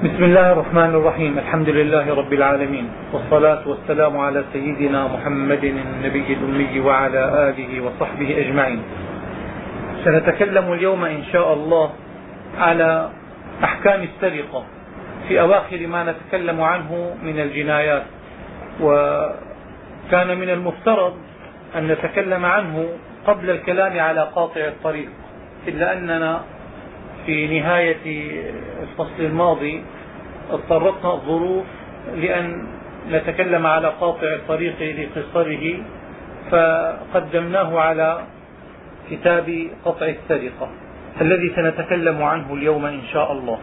بسم الله الرحمن الرحيم. الحمد لله رب العالمين. والصلاة والسلام على سيدنا محمد النبي الأمي وعلى آله وصحبه أجمعين. سنتكلم اليوم إن شاء الله على أحكام السرقة. في أواخر ما نتكلم عنه من الجنايات. وكان من المفترض أن نتكلم عنه قبل الكلام على قاطع الطريق. إلا أننا في نهاية الفصل الماضي اضطرتنا الظروف لأن نتكلم على قاطع الطريق لقصره فقدمناه على كتاب قطع السرقة الذي سنتكلم عنه اليوم إن شاء الله.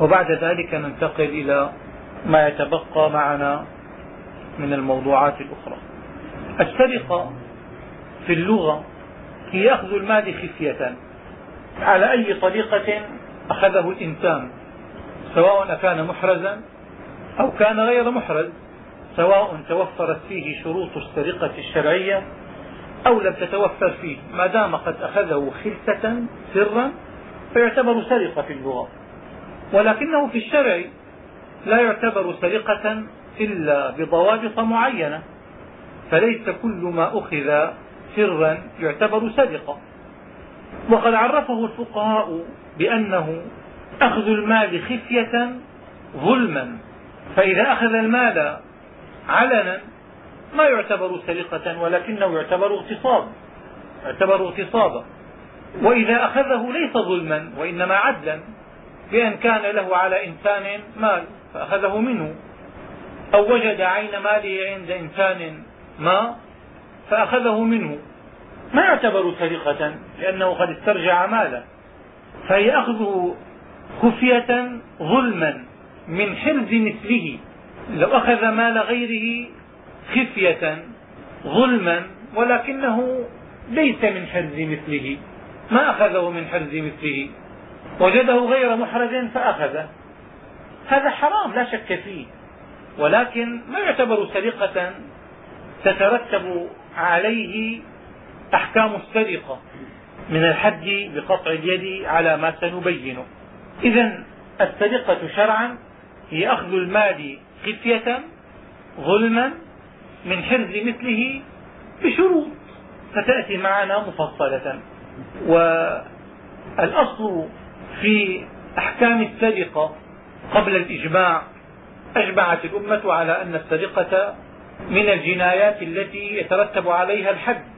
وبعد ذلك ننتقل إلى ما يتبقى معنا من الموضوعات الأخرى. السرقة في اللغة هي أخذ المال خفية. على أي طريقة أخذه الإنسان سواء أكان محرزا أو كان غير محرز سواء توفرت فيه شروط السرقة الشرعية أو لم تتوفر فيه ما دام قد أخذه خلسة سرا فيعتبر سرقة في اللغة. ولكنه في الشرع لا يعتبر سرقة إلا بضوابط معينة فليس كل ما أخذ سرا يعتبر سرقة. وقد عرفه الفقهاء بأنه أخذ المال خفية ظلما فإذا أخذ المال علنا ما يعتبر سرقة ولكنه يعتبر اغتصاب يعتبر اغتصابا وإذا أخذه ليس ظلما وإنما عدلا بأن كان له على إنسان مال فأخذه منه أو وجد عين ماله عند إنسان ما فأخذه منه. ما يعتبر سرقة لأنه قد استرجع ماله. فهي أخذه خفية ظلما من حرز مثله. لو أخذ مال غيره خفية ظلما ولكنه ليس من حرز مثله. ما أخذه من حرز مثله. وجده غير محرز فأخذه. هذا حرام لا شك فيه. ولكن ما يعتبر سرقة تترتب عليه أحكام السرقة من الحد بقطع اليد على ما سنبينه. إذا السرقة شرعا هي أخذ المال خفية ظلما من حرز مثله بشروط ستأتي معنا مفصلة. والأصل في أحكام السرقة قبل الإجماع أجمعت الأمة على أن السرقة من الجنايات التي يترتب عليها الحد.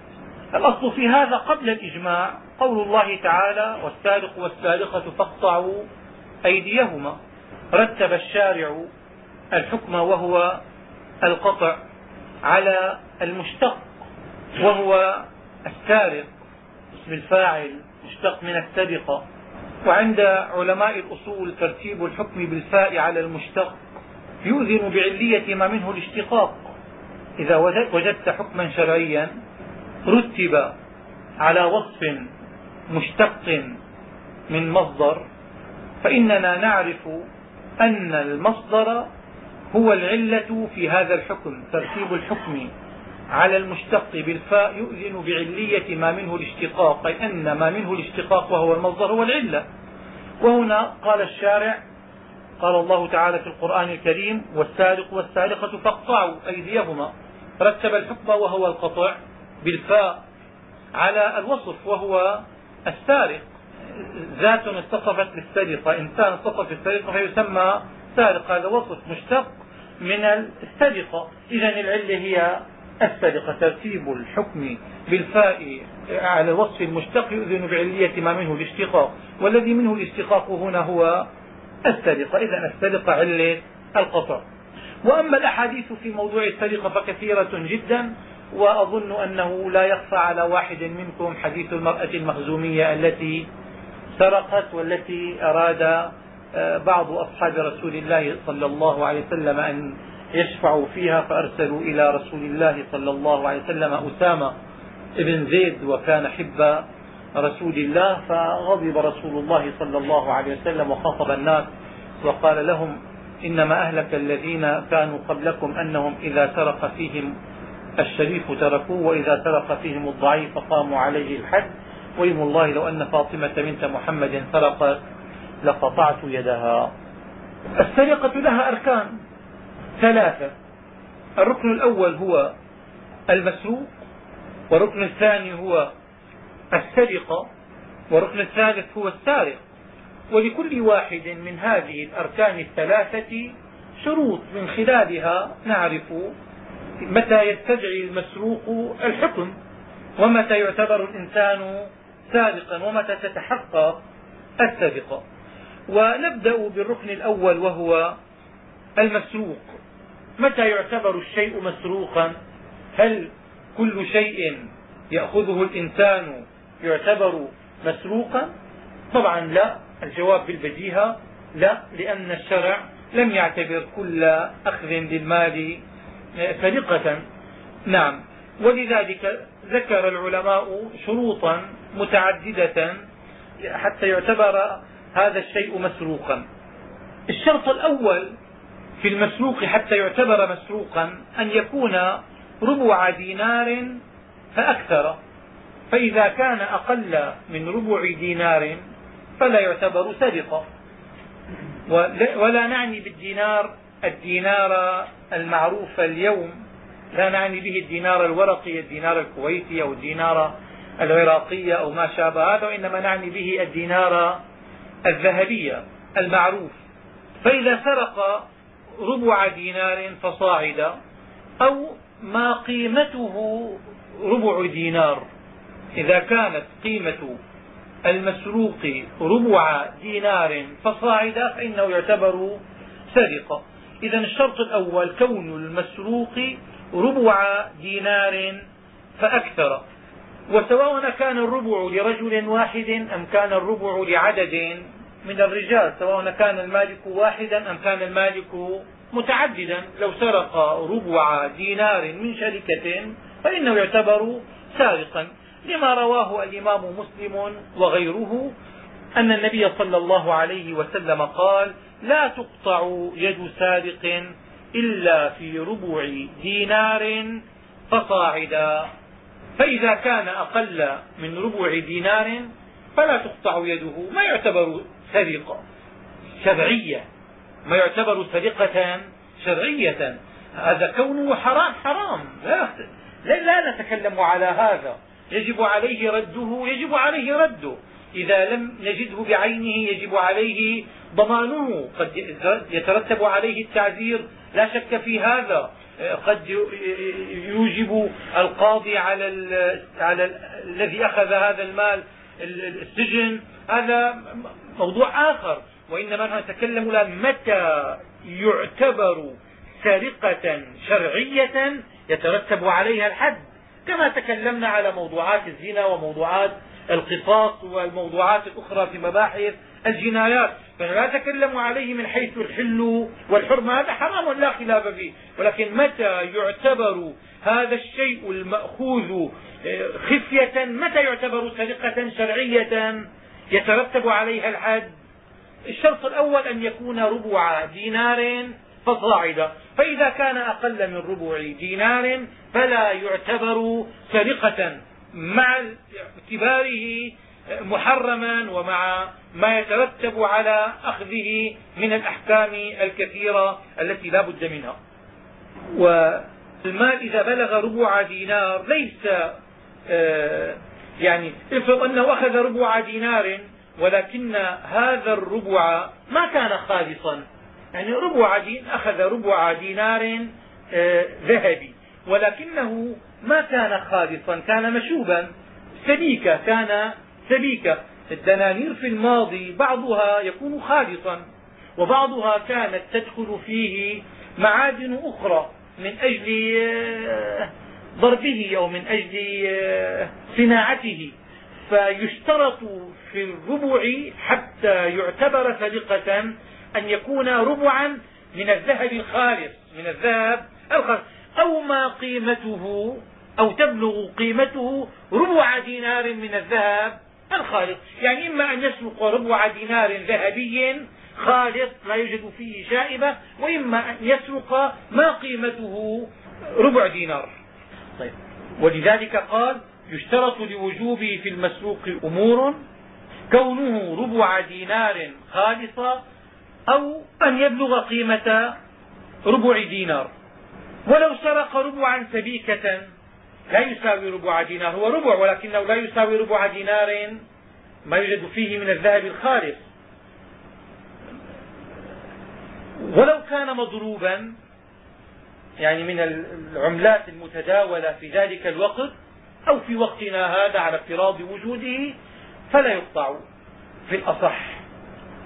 الأصل في هذا قبل الإجماع قول الله تعالى والسارق والسارقة فاقطعوا أيديهما. رتب الشارع الحكم وهو القطع على المشتق وهو السارق اسم الفاعل مشتق من السرقة. وعند علماء الأصول ترتيب الحكم بالفاء على المشتق يؤذن بعلية ما منه الاشتقاق. إذا وجدت حكما شرعيا رتب على وصف مشتق من مصدر فإننا نعرف أن المصدر هو العلة في هذا الحكم ترتيب الحكم على المشتق. بالفاء يؤذن بعلية ما منه الاشتقاق أي أن ما منه الاشتقاق وهو المصدر هو العلة. وهنا قال الشارع قال الله تعالى في القرآن الكريم والسارق والسارقة فاقطعوا أيديهما. رتب الحكم وهو القطع. بالفاء على الوصف وهو السارق. ذات اتصفت بالسرقة إنسان اتصف بالسرقة فيسمى سارق. هذا وصف مشتق من السرقة. إذا العلة هي السرقة. ترتيب الحكم بالفاء على الوصف المشتق يؤذن بعلية ما منه الاشتقاق. والذي منه الاشتقاق هنا هو السرقة. إذا السرقة علة القطع. وأما الأحاديث في موضوع السرقة فكثيرة جدا. وأظن أنه لا يخفى على واحد منكم حديث المرأة المخزومية التي سرقت والتي أراد آه، بعض أصحاب رسول الله صلى الله عليه وسلم أن يشفعوا فيها فأرسلوا إلى رسول الله صلى الله عليه وسلم أسامة بن زيد وكان حب رسول الله فغضب رسول الله صلى الله عليه وسلم وخاطب الناس وقال لهم إنما أهلك الذين كانوا قبلكم أنهم إذا سرق فيهم الشريف تركوه وإذا سرق فيهم الضعيف قاموا عليه الحد. ويم الله لو أن فاطمة بنت محمد سرقت لقطعت يدها. السرقة لها أركان ثلاثة. الركن الأول هو المسروق والركن الثاني هو السرقة والركن الثالث هو السارق. ولكل واحد من هذه الأركان الثلاثة شروط من خلالها نعرف متى يستدعي المسروق الحكم؟ ومتى يعتبر الإنسان سارقا ومتى تتحقق السرقة ونبدأ بالركن الأول وهو المسروق. متى يعتبر الشيء مسروقا؟ هل كل شيء يأخذه الإنسان يعتبر مسروقا؟ طبعا لا. الجواب بالبديهة لا لأن الشرع لم يعتبر كل أخذ للمال سرقة نعم. ولذلك ذكر العلماء شروطا متعددة حتى يعتبر هذا الشيء مسروقا. الشرط الأول في المسروق حتى يعتبر مسروقا أن يكون ربع دينار فأكثر. فإذا كان أقل من ربع دينار فلا يعتبر سرقة. ولا نعني بالدينار الدينار المعروف اليوم لا نعني به الدينار الورقي الدينار الكويتي أو الدينار العراقي أو ما شابه هذا وإنما نعني به الدينار الذهبي المعروف. فإذا سرق ربع دينار فصاعدا أو ما قيمته ربع دينار. إذا كانت قيمة المسروق ربع دينار فصاعدا فإنه يعتبر سرقة. إذا الشرط الأول كون المسروق ربع دينار فأكثر. وسواء كان الربع لرجل واحد أم كان الربع لعدد من الرجال سواء كان المالك واحدا أم كان المالك متعددا. لو سرق ربع دينار من شركة فإنه يعتبر سارقا. لما رواه الإمام مسلم وغيره أن النبي صلى الله عليه وسلم قال لا تقطع يد سارق إلا في ربع دينار فصاعدا. فإذا كان أقل من ربع دينار فلا تقطع يده. ما يعتبر سرقة شرعية. ما يعتبر سرقة شرعية. هذا كونه حرام حرام. لا, لا نتكلم على هذا. يجب عليه رده يجب عليه رده. إذا لم نجده بعينه يجب عليه ضمانه. قد يترتب عليه التعذير. لا شك في هذا. قد يوجب القاضي على على الذي أخذ هذا المال السجن. هذا موضوع آخر. وإنما نتكلم الآن متى يعتبر سرقة شرعية يترتب عليها الحد. كما تكلمنا على موضوعات الزنا وموضوعات القصاص والموضوعات الأخرى في مباحث الجنايات فلا نتكلم عليه من حيث الحل والحرمة هذا حرام لا خلاف فيه ولكن متى يعتبر هذا الشيء المأخوذ آه، خفية؟ متى يعتبر سرقة شرعية يترتب عليها الحد؟ الشرط الأول أن يكون ربع دينار فصاعدا. فإذا كان أقل من ربع دينار فلا يعتبر سرقة مع اعتباره محرما ومع ما يترتب على أخذه من الأحكام الكثيرة التي لا بد منها. والمال إذا بلغ ربع دينار ليس آه، يعني افرض أنه أخذ ربع دينار ولكن هذا الربع ما كان خالصا. يعني ربع دين أخذ ربع دينار آه، ذهبي. ولكنه ما كان خالصا كان مشوبا. سبيكة كان سبيكة. الدنانير في الماضي بعضها يكون خالصا وبعضها كانت تدخل فيه معادن أخرى من أجل آه، ضربه أو من أجل آه، صناعته. فيشترط في الربع حتى يعتبر سرقة أن يكون ربعا من الذهب الخالص من الذهب الخالص. أو ما قيمته أو تبلغ قيمته ربع دينار من الذهب الخالص. يعني إما أن يسرق ربع دينار ذهبي خالص لا يوجد فيه شائبة وإما أن يسرق ما قيمته ربع دينار. طيب. ولذلك قال يشترط لوجوبه في المسروق أمور كونه ربع دينار خالصة أو أن يبلغ قيمة ربع دينار. ولو سرق ربعا سبيكة لا يساوي ربع دينار. هو ربع ولكنه لا يساوي ربع دينار ما يوجد فيه من الذهب الخالص. ولو كان مضروبا يعني من العملات المتداولة في ذلك الوقت أو في وقتنا هذا على افتراض وجوده فلا يقطع في الأصح.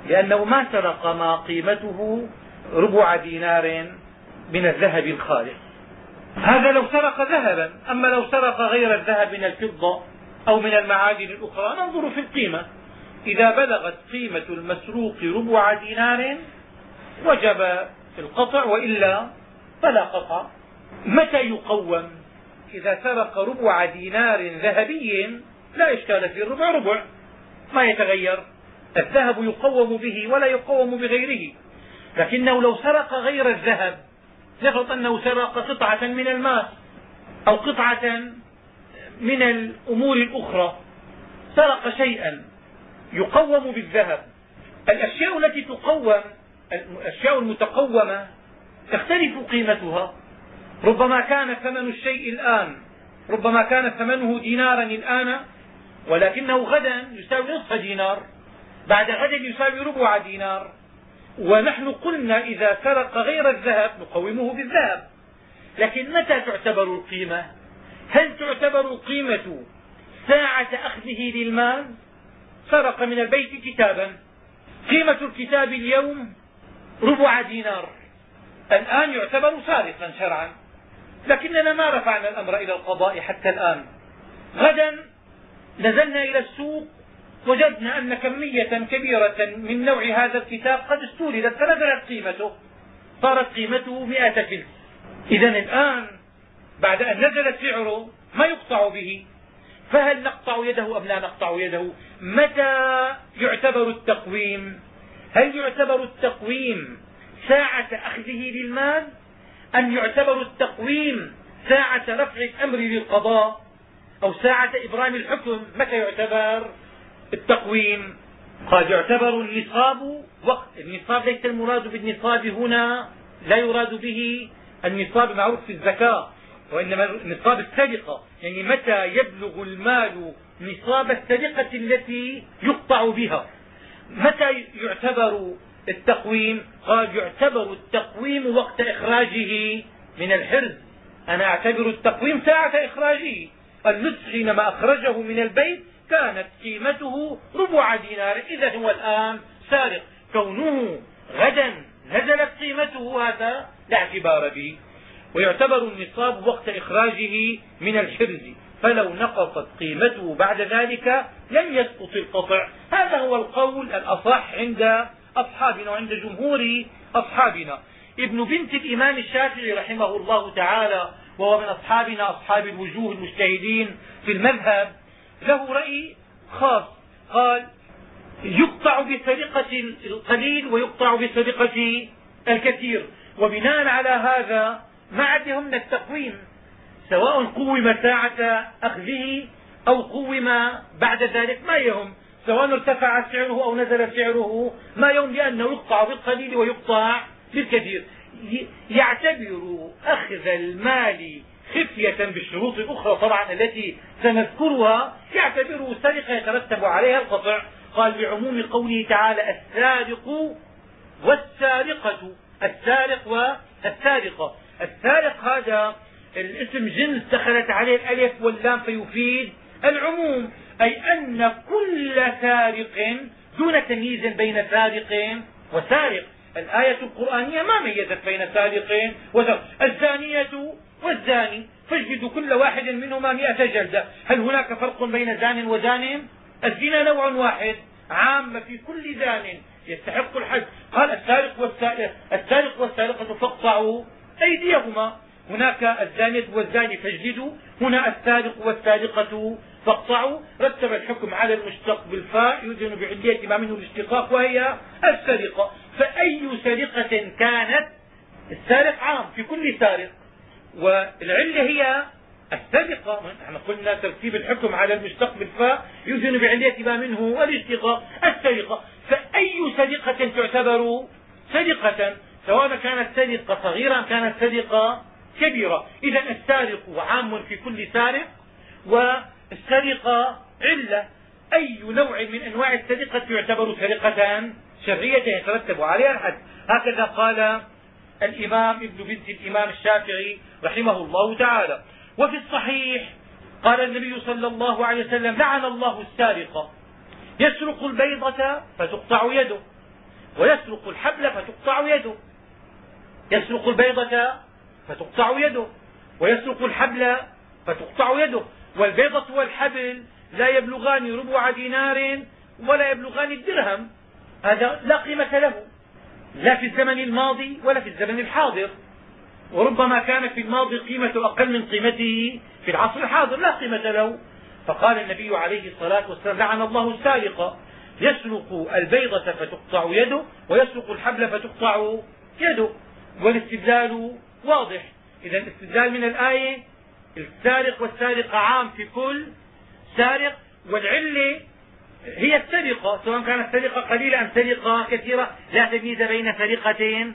لأنه ما سرق ما قيمته ربع دينار من الذهب الخالص. هذا لو سرق ذهبا أما لو سرق غير الذهب من الفضة أو من المعادن الأخرى ننظر في القيمة. إذا بلغت قيمة المسروق ربع دينار وجب القطع وإلا فلا قطع. متى يقوم؟ إذا سرق ربع دينار ذهبي لا إشكال في الربع ربع. ما يتغير. الذهب يقوم به ولا يقوم بغيره. لكنه لو سرق غير الذهب نفرض أنه سرق قطعة من الماس أو قطعة من الأمور الأخرى. سرق شيئا. يقوم بالذهب. الأشياء التي تقوم الأشياء المتقومة تختلف قيمتها. ربما كان ثمن الشيء الآن ربما كان ثمنه دينارا الآن ولكنه غدا يساوي نصف دينار. بعد غد يساوي ربع دينار. ونحن قلنا إذا سرق غير الذهب نقومه بالذهب. لكن متى تعتبر القيمة؟ هل تعتبر القيمة ساعة أخذه للمال؟ سرق من البيت كتابا. قيمة الكتاب اليوم ربع دينار. الآن يعتبر سارقا شرعا. لكننا ما رفعنا الأمر إلى القضاء حتى الآن. غدا نزلنا إلى السوق وجدنا أن كمية كبيرة من نوع هذا الكتاب قد استوردت فنزلت قيمته. صارت قيمته م فلس إذا الآن بعد أن نزل سعره ما يقطع به؟ فهل نقطع يده أم لا نقطع يده؟ متى يعتبر التقويم؟ هل يعتبر التقويم ساعة أخذه للمال أم يعتبر التقويم ساعة رفع الأمر للقضاء؟ أو ساعة إبرام الحكم؟ متى يعتبر؟ التقويم. قد يعتبر النصاب وقت النصاب ليس المراد بالنصاب هنا لا يراد به النصاب المعروف في الزكاة وإنما نصاب السرقة. يعني متى يبلغ المال نصاب السرقة التي يقطع بها؟ متى يعتبر التقويم؟ قال يعتبر التقويم وقت إخراجه من الحرز. أنا أعتبر التقويم ساعة إخراجه. اللص حينما أخرجه من البيت كانت قيمته ربع دينار إذا هو الآن سارق. كونه غدا نزلت قيمته هذا لا اعتبار به. ويعتبر النصاب وقت إخراجه من الحرز. فلو نقصت قيمته بعد ذلك لم يسقط القطع. هذا هو القول الأصح عند أصحابنا وعند جمهور أصحابنا. ابن بنت الإمام الشافعي رحمه الله تعالى وهو من أصحابنا أصحاب الوجوه المجتهدين في المذهب له رأي خاص. قال يقطع بسرقة القليل ويقطع بسرقة الكثير. وبناء على هذا ما عندهم التقويم سواء قوم ساعة أخذه أو قوم بعد ذلك ما يهم. سواء ارتفع سعره أو نزل سعره ما يهم لأنه يقطع بالقليل ويقطع بالكثير. يعتبر أخذ المال خفية بالشروط الأخرى طبعا التي سنذكرها. يعتبره سرقة يترتب عليها القطع. قال بعموم قوله تعالى السارق والسارقة. السارق والسارقة السارق هذا الاسم جنس دخلت عليه الألف واللام فيفيد العموم أي أن كل سارق دون تمييز بين سارق وسارق. الآية القرآنية ما ميزت بين سارق وسارق. الزانية والزاني فاجلدوا كل واحد منهما مئة جلدة. هل هناك فرق بين زان وزان؟ الزنا نوع واحد عام في كل زان يستحق الحد قال السارق والسارق السارق والسارقة فاقطعوا أيديهما. هناك الزانية والزاني فاجلدوا هنا السارق والسارقة فاقطعوا. رتب الحكم على المشتق بالفاء يذن بعلية ما منه الاشتقاق وهي السرقة. فأي سرقة كانت؟ السارق عام في كل سارق. والعلة هي السرقة نحن قلنا ترتيب الحكم على المشتق بالفاء يذن بعلية ما منه الاشتقاق السرقة. فأي سرقة تعتبر سرقة؟ سواء كانت سرقة صغيرة كانت سرقة كبيرة. إذا السارق عام في كل سارق والسرقة علة. أي نوع من أنواع السرقة يعتبر سرقة شرعية يترتب عليها الحد. هكذا قال الإمام ابن بنت الإمام الشافعي رحمه الله تعالى. وفي الصحيح قال النبي صلى الله عليه وسلم لعن الله السارق. يسرق البيضة فتقطع يده. ويسرق الحبل فتقطع يده. يسرق البيضة فتقطع يده. ويسرق الحبل فتقطع يده. والبيضة والحبل لا يبلغان ربع دينار ولا يبلغان الدرهم. هذا لا قيمة له. لا في الزمن الماضي ولا في الزمن الحاضر. وربما كان في الماضي قيمة أقل من قيمته في العصر الحاضر لا قيمة له. فقال النبي عليه الصلاة والسلام لعن الله السارق. يسرق البيضة فتقطع يده ويسرق الحبل فتقطع يده. والاستدلال واضح. إذا الاستدلال من الآية السارق والسارقة عام في كل سارق والعلة هي السرقة سواء كانت سرقة قليلة أم سرقة كثيرة لا تمييز بين سرقة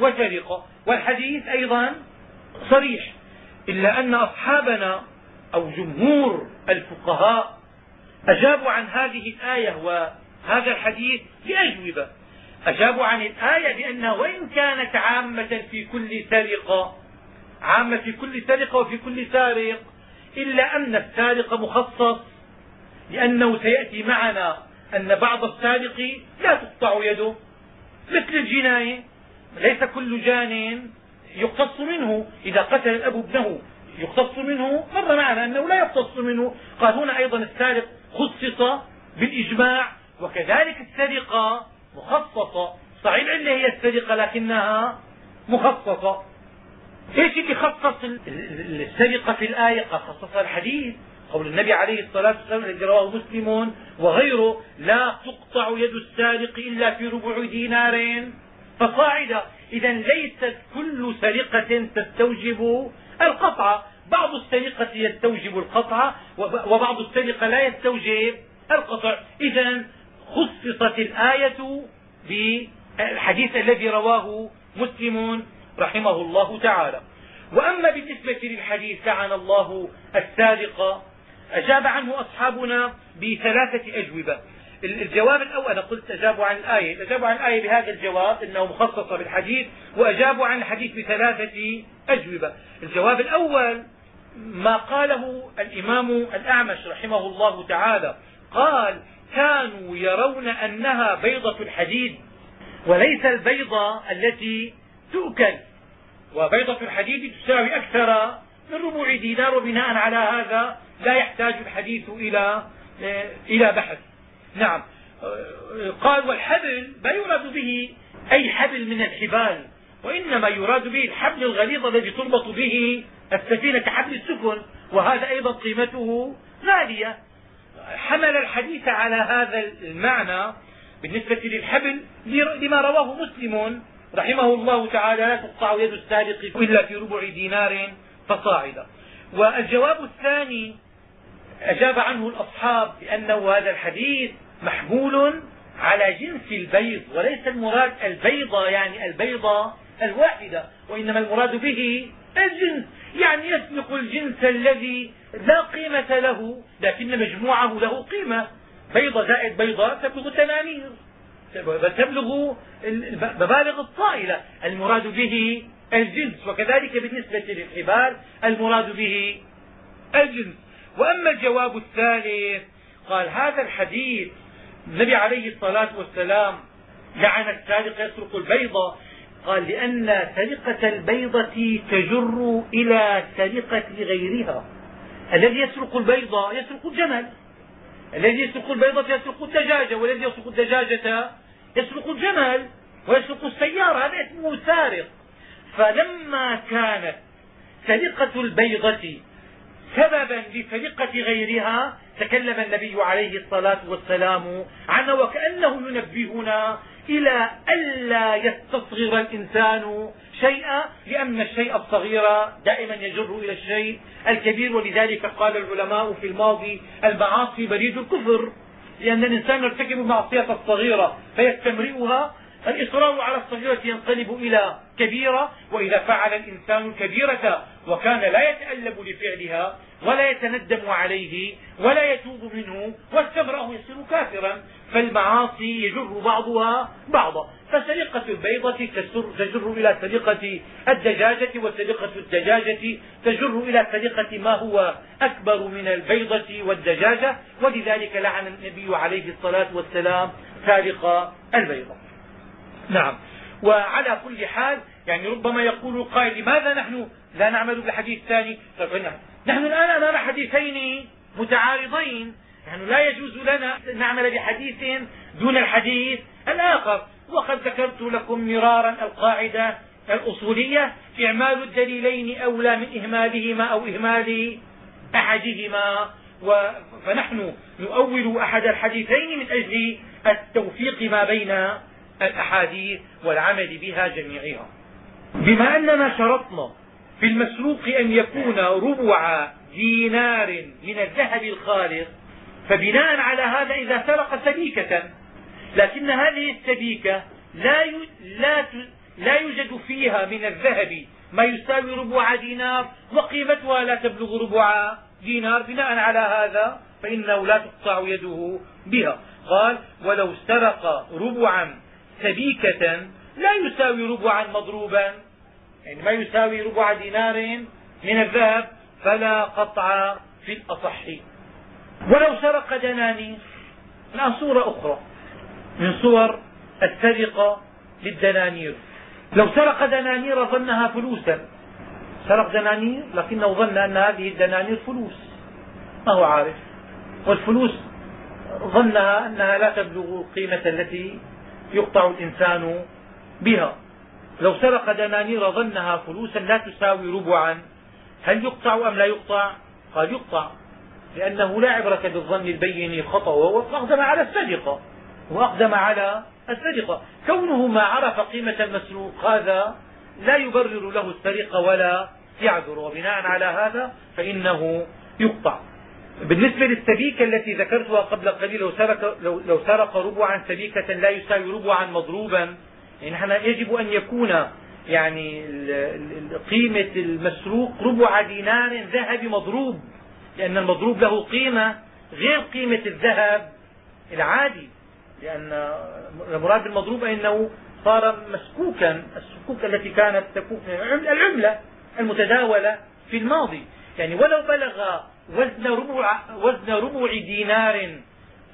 وسرقة والحديث أيضا صريح إلا أن أصحابنا أو جمهور الفقهاء أجابوا عن هذه الآية وهذا الحديث بأجوبة أجابوا عن الآية بأنها وإن كانت عامة في كل سرقة عامة في كل سرقة وفي كل سارق إلا أن السارق مخصص لأنه سيأتي معنا أن بعض السارق لا تقطع يده مثل الجناية ليس كل جان يقتص منه. إذا قتل الأب ابنه يقتص منه مر معنا أنه لا يقتص منه. قال هنا أيضا السارق خصص بالإجماع وكذلك السرقة مخصصة. صحيح العلة هي السرقة لكنها مخصصة. إيش اللي خصص السرقة في الآية؟ قال خصصها الحديث. قول النبي عليه الصلاة والسلام الذي رواه مسلم وغيره لا تقطع يد السارق إلا في ربع دينار. فصاعدا إذا ليست كل سرقة تستوجب القطع. بعض السرقة يستوجب القطع وبعض السرقة لا يستوجب القطع. إذا خصصت الآية بالحديث الذي رواه مسلم رحمه الله تعالى. وأما بالنسبة للحديث لعن الله السارق أجاب عنه أصحابنا بثلاثة أجوبة. الجواب الأول أنا قلت أجابوا عن الآية أجابوا عن الآية بهذا الجواب أنه مخصصة بالحديث وأجابوا عن الحديث بثلاثة أجوبة. الجواب الأول ما قاله الإمام الأعمش رحمه الله تعالى قال كانوا يرون أنها بيضة الحديد وليس البيضة التي تؤكل. وبيضة الحديد تساوي أكثر من ربع دينار وبناء على هذا لا يحتاج الحديث إلى إلى بحث. نعم. قال والحبل ما يراد به أي حبل من الحبال وإنما يراد به الحبل الغليظ الذي تربط به السفينة كحبل السفن وهذا أيضا قيمته غالية. حمل الحديث على هذا المعنى بالنسبة للحبل لما رواه مسلم رحمه الله تعالى لا تقطع يد السارق إلا في ربع دينار فصاعدا. والجواب الثاني أجاب عنه الأصحاب بأنه هذا الحديث محمول على جنس البيض وليس المراد البيضة يعني البيضة الواحدة وإنما المراد به الجنس يعني يسبق الجنس الذي لا قيمة له لكن مجموعه له قيمة. بيضة زائد بيضة تبلغ التنانير تبلغ المبالغ الطائلة. المراد به الجنس وكذلك بالنسبة للحبال المراد به الجنس. وأما الجواب الثالث قال هذا الحديث النبي عليه الصلاة والسلام لعن السارق يسرق البيضة قال لأن سرقة البيضة تجر إلى سرقة غيرها الذي يسرق البيضة يسرق الجمل الذي يسرق البيضة يسرق الدجاجة والذي يسرق الدجاجة يسرق الجمل ويسرق السيارة هذا اسمه سارق. فلما كانت سرقة البيضة سببا لسرقة غيرها تكلم النبي عليه الصلاة والسلام عنه وكأنه ينبهنا إلى ألا يستصغر الإنسان شيئا لأن الشيء الصغير دائما يجر إلى الشيء الكبير. ولذلك قال العلماء في الماضي المعاصي بريد الكفر لأن الإنسان يرتكب المعصية الصغيرة فيستمرئها الإصرار على الصغيرة ينقلب إلى كبيرة وإذا فعل الإنسان الكبيرة وكان لا يتألب لفعلها ولا يتندم عليه ولا يتوب منه واستمره يصير كافرا فالمعاصي يجر بعضها بعضا. فسرقة البيضة تجر إلى سرقة الدجاجة وسرقة الدجاجة تجر إلى سرقة ما هو أكبر من البيضة والدجاجة. ولذلك لعن النبي عليه الصلاة والسلام سارق البيضة. نعم. وعلى كل حال يعني ربما يقول القائل لماذا نحن لا نعمل بالحديث الثاني نحن الآن أمام حديثين متعارضين. نحن لا يجوز لنا أن نعمل بحديث دون الحديث الآخر. وقد ذكرت لكم مرارا القاعدة الأصولية إعمال الدليلين أولى من إهمالهما أو إهمال أحدهما. فنحن نؤول أحد الحديثين من أجل التوفيق ما بين الأحاديث والعمل بها جميعها. بما أننا شرطنا في المسروق أن يكون ربع دينار من الذهب الخالص فبناء على هذا إذا سرق سبيكة لكن هذه السبيكة لا لا لا يوجد فيها من الذهب ما يساوي ربع دينار وقيمتها لا تبلغ ربع دينار. بناء على هذا فإنه لا تقطع يده بها. قال ولو سرق ربعا سبيكة لا يساوي ربعا مضروبا. يعني ما يساوي ربع دينار من الذهب فلا قطع في الأصح. ولو سرق دنانير الآن صورة أخرى من صور السرقة للدنانير. لو سرق دنانير ظنها فلوسا. سرق دنانير لكنه ظن أن هذه الدنانير فلوس. ما هو عارف؟ والفلوس ظنها أنها لا تبلغ القيمة التي يقطع الإنسان بها. لو سرق دنانير ظنها فلوسا لا تساوي ربعا هل يقطع أم لا يقطع؟ قال يقطع لأنه لا عبرة بالظن البين خطأ وهو أقدم على السرقة وأقدم على السرقة كونه ما عرف قيمة المسروق هذا لا يبرر له السرقة ولا يعذر. وبناء على هذا فإنه يقطع. بالنسبة للسبيكة التي ذكرتها قبل قليل لو سرق, لو, لو سرق ربعا سبيكة لا يساوي ربعا مضروبا يعني نحن يجب أن يكون يعني قيمة المسروق ربع دينار ذهب مضروب لأن المضروب له قيمة غير قيمة الذهب العادي لأن المراد بالمضروب أنه صار مسكوكا السكوك التي كانت تكون العملة المتداولة في الماضي. يعني ولو بلغ وزن ربع, وزن ربع دينار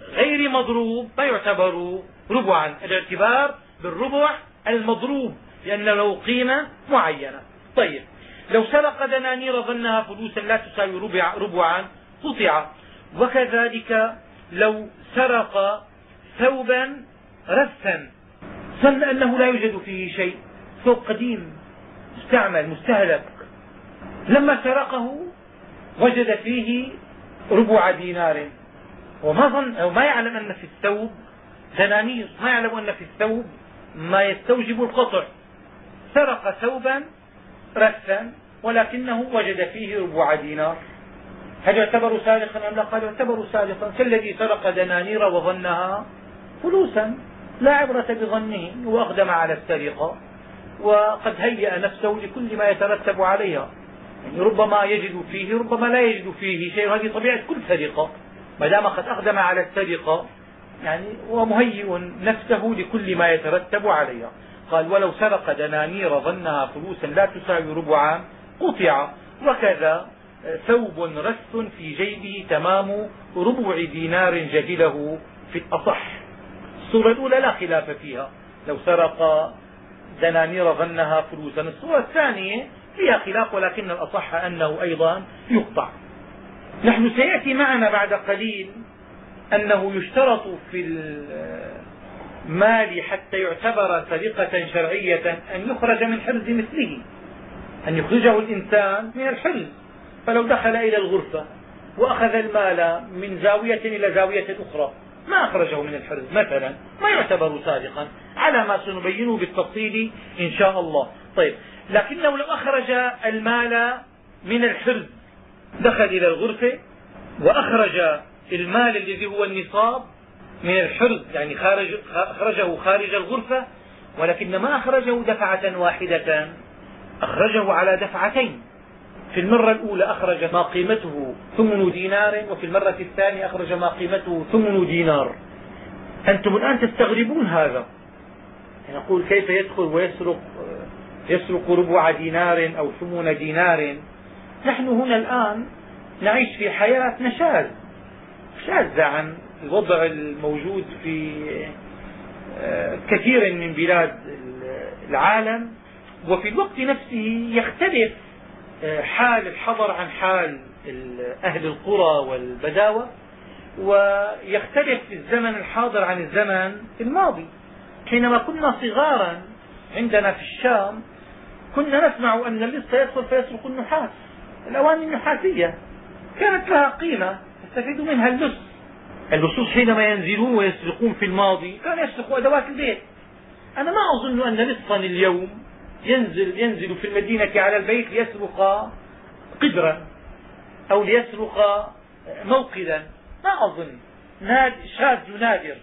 غير مضروب ما يعتبر ربعا. الاعتبار بالربع المضروب لأن له قيمة معينة. طيب لو سرق دنانير ظنها فلوسا لا تساوي ربع ربعا قطع. وكذلك لو سرق ثوبا رثا ظن أنه لا يوجد فيه شيء. ثوب قديم مستعمل مستهلك. لما سرقه وجد فيه ربع دينار. وما ظن أو ما يعلم أن في الثوب دنانير ما يعلم أن في الثوب ما يستوجب القطع. سرق ثوبا رثا ولكنه وجد فيه ربع دينار. هل يعتبر سارقا أم لا؟ قال يعتبر سارقا كالذي سرق دنانير وظنها فلوسا لا عبرة بظنه هو أقدم على السرقة وقد هيأ نفسه لكل ما يترتب عليها. يعني ربما يجد فيه ربما لا يجد فيه شيء. وهذه طبيعة كل سرقة ما دام قد أقدم على السرقة يعني هو مهيئ نفسه لكل ما يترتب عليها. قال ولو سرق دنانير ظنها فلوسا لا تساوي ربعا قطع. وكذا ثوب رث في جيبه تمام ربع دينار جهله في الأصح. الصورة الأولى لا خلاف فيها. لو سرق دنانير ظنها فلوسا. الصورة الثانية فيها خلاف ولكن الأصح أنه أيضا يقطع. نحن سيأتي معنا بعد قليل أنه يشترط في المال حتى يعتبر سرقة شرعية أن يخرج من حرز مثله أن يخرجه الإنسان من الحرز. فلو دخل إلى الغرفة وأخذ المال من زاوية إلى زاوية أخرى ما أخرجه من الحرز مثلا ما يعتبر سارقا. على ما سنبينه بالتفصيل إن شاء الله. طيب لكنه لو أخرج المال من الحرز دخل إلى الغرفة وأخرج المال الذي هو النصاب من الحرز يعني خارج أخرجه خارج الغرفة ولكن ما أخرجه دفعة واحدة أخرجه على دفعتين. في المرة الأولى أخرج ما قيمته ثمن دينار وفي المرة الثانية أخرج ما قيمته ثمن دينار. أنتم الآن تستغربون هذا. نقول كيف يدخل ويسرق يسرق ربع دينار أو ثمن دينار. نحن هنا الآن نعيش في حياة نشاز شاذة عن الوضع الموجود في آه، كثير من بلاد العالم. وفي الوقت نفسه يختلف آه، حال الحضر عن حال أهل القرى والبداوة. ويختلف الزمن الحاضر عن الزمن الماضي. حينما كنا صغارا عندنا في الشام كنا نسمع أن اللص يدخل فيسرق النحاس. الأواني النحاسية كانت لها قيمة يستفيد منها اللص. اللصوص حينما ينزلون ويسرقون في الماضي كانوا يسرقوا أدوات البيت. أنا ما أظن أن لصا اليوم ينزل, ينزل في المدينة على البيت ليسرق قدرا أو ليسرق موقدا. ما أظن. شاذ نادر.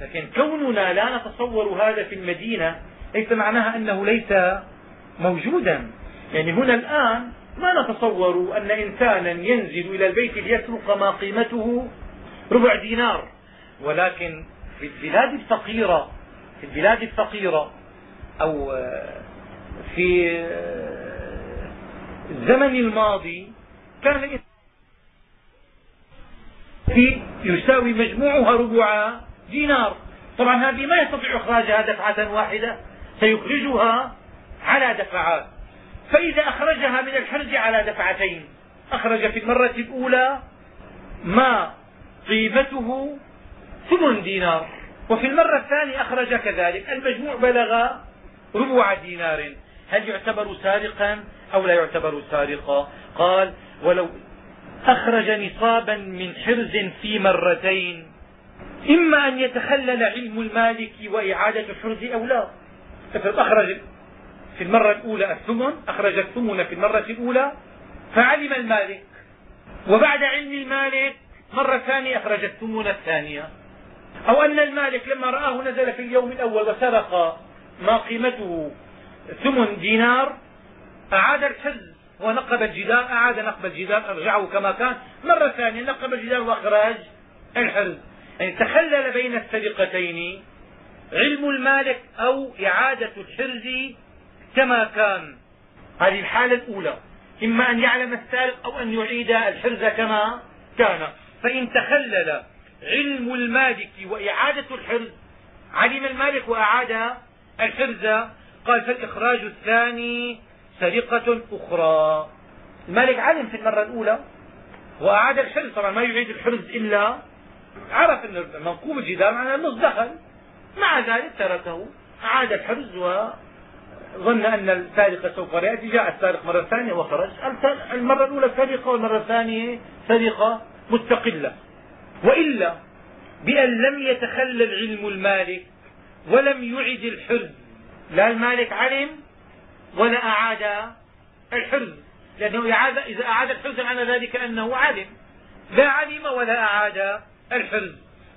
لكن كوننا لا نتصور هذا في المدينة ليس معناها أنه ليس موجودا. يعني هنا الآن ما نتصور أن إنسانا ينزل إلى البيت ليسرق ما قيمته ربع دينار. ولكن في البلاد الفقيرة في البلاد الفقيرة أو في الزمن الماضي كان في يساوي مجموعها ربع دينار. طبعا هذه ما يستطيع اخراجها دفعة واحدة سيخرجها على دفعات. فإذا أخرجها من الحرز على دفعتين. أخرج في المرة الأولى ما قيمته ثمن دينار. وفي المرة الثانية أخرج كذلك. المجموع بلغ ربع دينار. هل يعتبر سارقا أو لا يعتبر سارقا؟ قال ولو أخرج نصابا من حرز في مرتين إما أن يتخلل علم المالك وإعادة الحرز أو لا. أخرج في المرة الأولى الثمن أخرج الثمن في المرة الأولى فعلم المالك. وبعد علم المالك مرة ثانية أخرج الثمن الثانية. أو أن المالك لما رآه نزل في اليوم الأول وسرق ما قيمته ثمن دينار أعاد الحز ونقب الجدار أعاد نقب الجدار أرجعه كما كان. مرة ثانية نقب الجدار وأخرج الحرز. يعني تخلل بين السرقتين علم المالك أو إعادة الحرز كما كان. هذه الحالة الأولى. إما أن يعلم السارق أو أن يعيد الحرز كما كان. فإن تخلل علم المالك وإعادة الحرز علم المالك وأعاد الحرز قال فالإخراج الثاني سرقة أخرى. المالك علم في المرة الأولى وأعاد الحرز. طبعا ما يعيد الحرز إلا عرف أن منقوب الجدار معناه النص دخل مع ذلك تركه أعاد الحرز وظن أن السارق سوف يأتي جاء السارق مرة ثانية وخرج. المرة الأولى سرقة والمرة الثانية سرقة مستقلة. وإلا بأن لم يتخلل علم المالك ولم يعد الحرز. لا المالك علم ولا أعاد الحرز. لأنه إذا أعاد الحرز معنى ذلك أنه علم. لا علم ولا أعاد الحرز.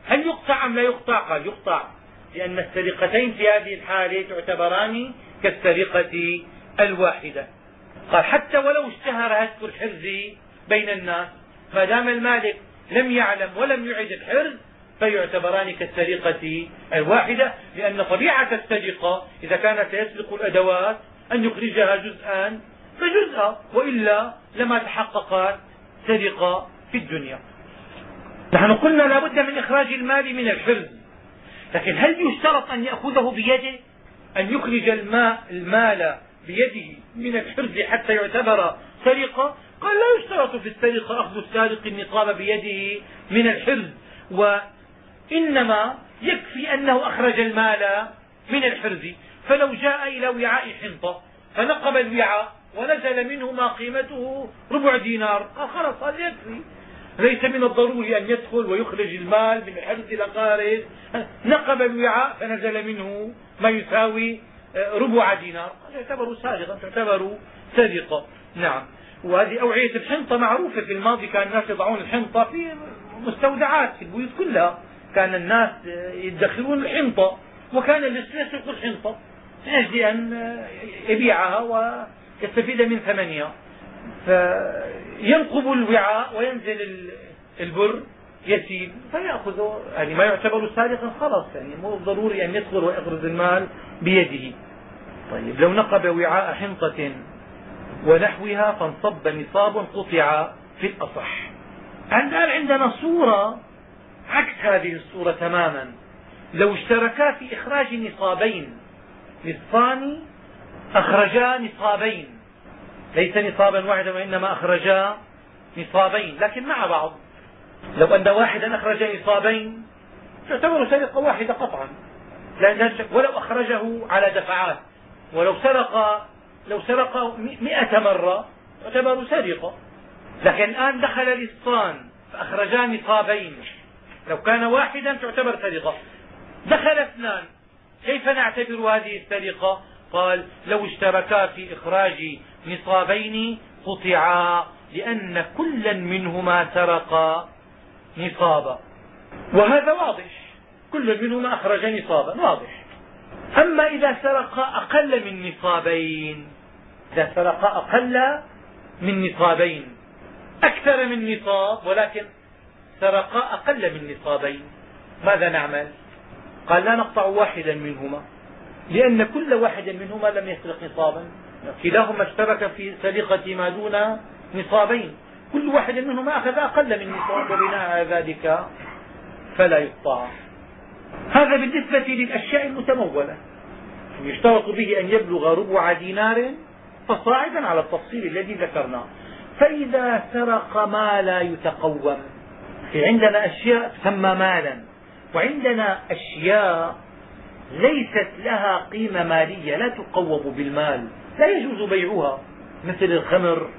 هل يقطع أم لا يقطع؟ قال يقطع. لأن السرقتين في هذه الحالة تعتبران كالسرقة الواحدة. قال حتى ولو اشتهر هتك الحرز بين الناس ما دام المالك لم يعلم ولم يعد الحرز فيعتبران كالسرقة الواحدة لأن طبيعة السرقة إذا كان سيسرق الأدوات أن يخرجها جزءا فجزءا وإلا لما تحققت سرقة في الدنيا. نحن قلنا لا بد من إخراج المال من الحرز لكن هل يشترط أن يأخذه بيده؟ أن يخرج الماء المال بيده من الحرز حتى يعتبر سرقة؟ قال لا يشترط في السرقة أخذ السارق النقاب بيده من الحرز وإنما يكفي أنه أخرج المال من الحرز. فلو جاء إلى وعاء حنطة فنقب الوعاء ونزل منه ما قيمته ربع دينار. قال خلاص هذا يكفي. ليس من الضروري أن يدخل ويخرج المال من الحرز إلى خارج نقب الوعاء فنزل منه ما يساوي آه، ربع دينار. تعتبر سارقا تعتبر سرقة. نعم. وهذه أوعية الحنطة معروفة في الماضي كان الناس يضعون الحنطة في مستودعات في البيوت كلها. كان الناس يدخرون الحنطة وكان اللص يسرق الحنطة من أجل أن يبيعها ويستفيد من ثمنها. فينقب الوعاء وينزل البر. يسيل فيأخذه يعني ما يعتبر سارقا خلاص يعني مو ضروري أن يصبر ويأخذ المال بيده. طيب لو نقب وعاء حنطة ونحوها فانصب نصاب قطع في الأصح. الآن عندنا صورة عكس هذه الصورة تماما. لو اشتركا في إخراج نصابين نصفان أخرجا نصابين. ليس نصابا واحدا وإنما أخرجا نصابين لكن مع بعض. لو أن واحدا أخرج نصابين تعتبر سرقة واحدة قطعا. لأن ولو أخرجه على دفعات ولو سرق لو سرق مئة مرة تعتبر سرقة. لكن الآن دخل لصان فأخرجا نصابين لو كان واحدا تعتبر سرقة. دخل اثنان. كيف نعتبر هذه السرقة؟ قال لو اشتركا في إخراج نصابين قطعا لأن كلا منهما سرق نصابا. وهذا واضح. كل منهما أخرج نصابا واضح. أما إذا سرق أقل من نصابين إذا سرق أقل من نصابين. أكثر من نصاب ولكن سرق أقل من نصابين. ماذا نعمل؟ قال لا نقطع واحدا منهما. لأن كل واحد منهما لم يسرق نصابا. كلاهما اشترك في سرقة ما دون نصابين. كل واحد منهما أخذ أقل من نصاب وبناء على ذلك فلا يقطع. هذا بالنسبة للأشياء المتمولة. يشترط به أن يبلغ ربع دينار فصاعدا على التفصيل الذي ذكرناه فإذا سرق ما لا يتقوم. في عندنا أشياء تسمى مالا. وعندنا أشياء ليست لها قيمة مالية لا تقوم بالمال. لا يجوز بيعها مثل الخمر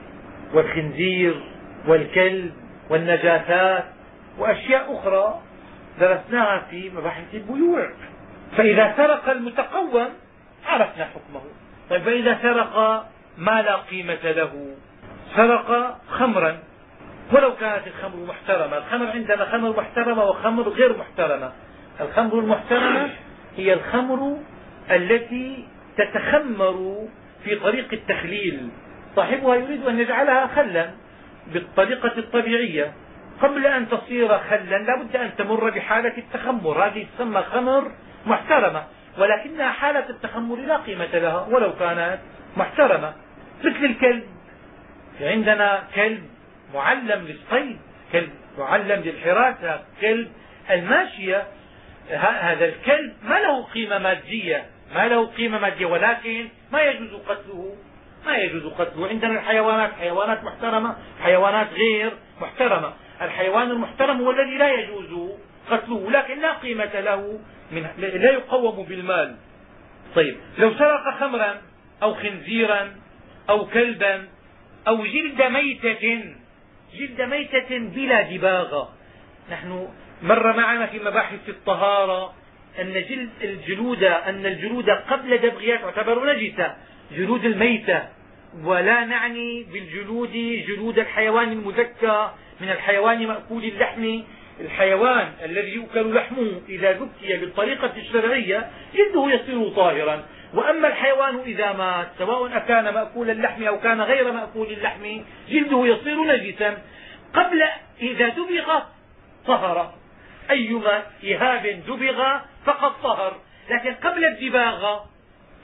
والخنزير والكلب والنجاسات وأشياء أخرى درسناها في مباحث البيوع. فإذا سرق المتقوم عرفنا حكمه. طيب فإذا سرق ما لا قيمة له. سرق خمرا. ولو كانت الخمر محترمة. الخمر عندنا خمر محترمة وخمر غير محترمة. الخمر المحترمة هي الخمر التي تتخمر في طريق التخليل. صاحبها يريد أن يجعلها خلا. بالطريقة الطبيعية. قبل أن تصير خلا لا بد أن تمر بحالة التخمر. هذه تسمى خمر محترمة ولكنها حالة التخمر لا قيمة لها ولو كانت محترمة. مثل الكلب. عندنا كلب معلم للصيد كلب معلم للحراسة كلب الماشية. هذا الكلب ما له قيمة مادية ما له قيمة مادية ولكن ما يجوز قتله. ما يجوز قتله عندنا الحيوانات حيوانات محترمة حيوانات غير محترمة. الحيوان المحترم هو الذي لا يجوز قتله لكن لا قيمة له من لا يقوم بالمال. طيب لو سرق خمرا أو خنزيرا أو كلبا أو جلد ميتة جلد ميتة بلا دباغة. نحن مر معنا في مباحث الطهارة أن جلد الجلود أن الجلود قبل دبغها تعتبر نجسة جلود الميتة ولا نعني بالجلود جلود الحيوان المزكى من الحيوان مأكول اللحم. الحيوان الذي يؤكل لحمه إذا ذكي بالطريقة الشرعية جلده يصير طاهرا. وأما الحيوان إذا مات سواء أكان مأكول اللحم أو كان غير مأكول اللحم جلده يصير نجسا. قبل إذا دبغ طهر. أيما إهاب دبغ فقد طهر. لكن قبل الدباغ